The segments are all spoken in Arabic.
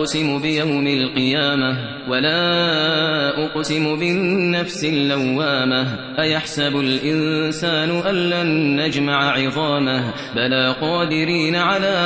أقسم بيوم القيامة ولا أقسم بالنفس اللوامة أيحسب الإنسان أن لن نجمع عظامه بلى قادرين على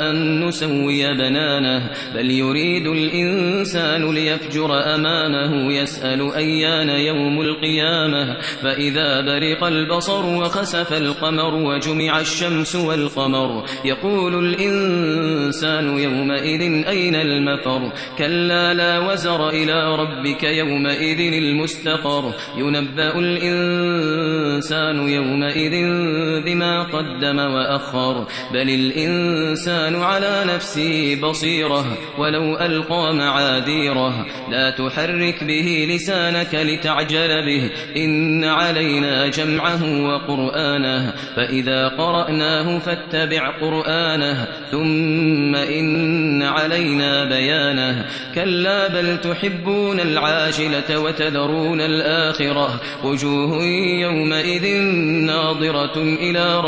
أن نسوي بنانه بل يريد الإنسان ليفجر أمامه يسأل أيان يوم القيامة فإذا برق البصر وخسف القمر وجمع الشمس والقمر يقول الإنسان يومئذ أين المفر. كلا لا وزر إلى ربك يومئذ المستقر. ينبأ الإنسان يومئذ قدم وأخر. بل الإنسان على نفسه بصيرة ولو ألقى معاذيره. لا تحرك به لسانك لتعجل به. إن علينا جمعه وقرآنه. فإذا قرأناه فاتبع قرآنه. ثم ثم إن علينا بيانه. كلا بل تحبون العاجلة وتذرون الآخرة. وجوه يومئذ ناظرة إلى ربها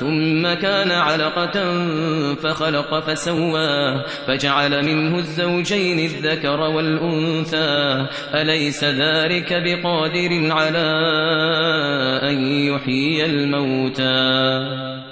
ثم كان علقة فخلق فسوى فجعل منه الزوجين الذكر والأنثى أليس ذلك بقادر على أن يحيي الموتى